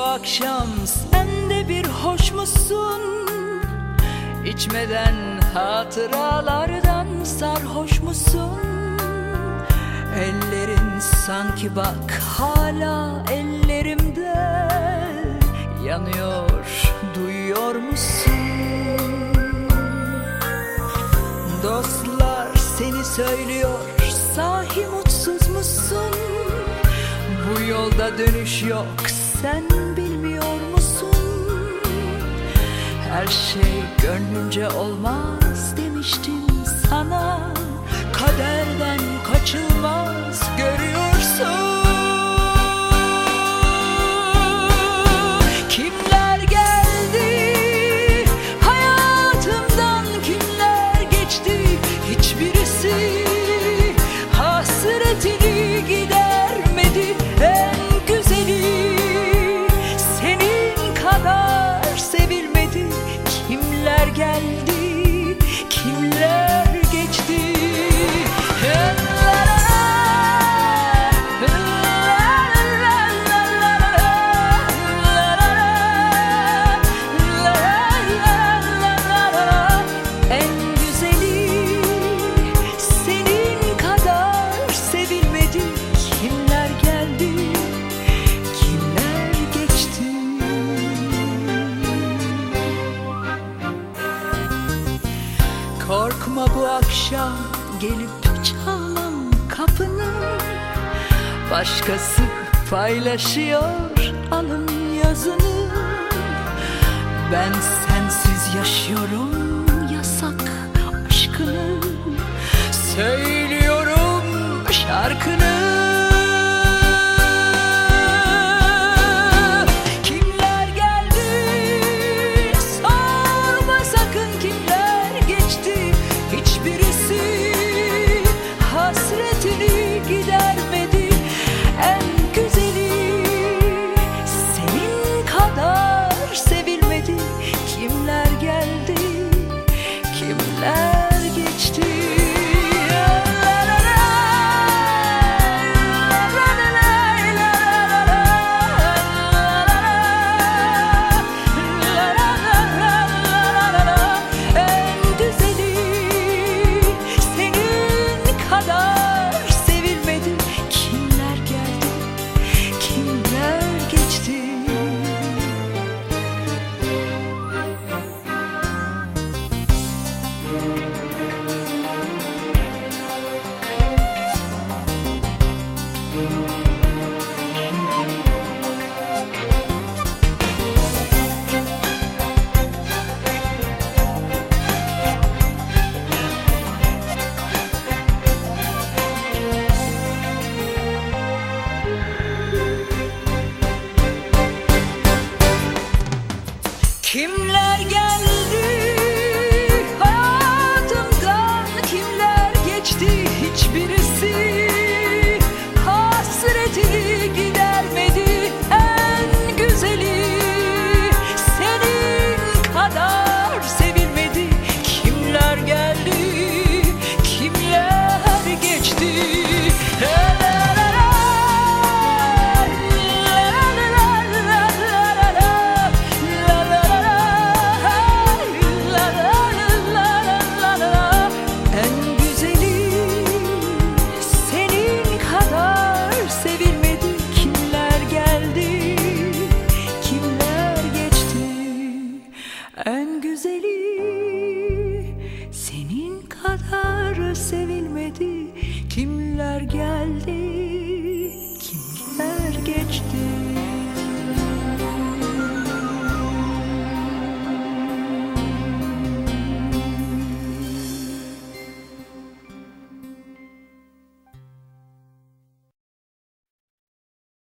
akşam sen de bir hoş musun? İçmeden hatıralardan sarhoş musun? Ellerin sanki bak hala ellerimde yanıyor duyuyor musun? Dostlar seni söylüyor sahi mutsuz musun? Bu yolda dönüş yok sen bilmiyor musun? Her şey gönlünce olmaz demiştim sana Kaderden kaçılmaz kimler geldi Korkma bu akşam gelip çalmam kapını. Başkası paylaşıyor alın yazını. Ben sensiz yaşıyorum yasak aşkını. Söylüyorum şarkını geçti hiçbirisi kadar sevilmedi. Kimler geldi kimler geçti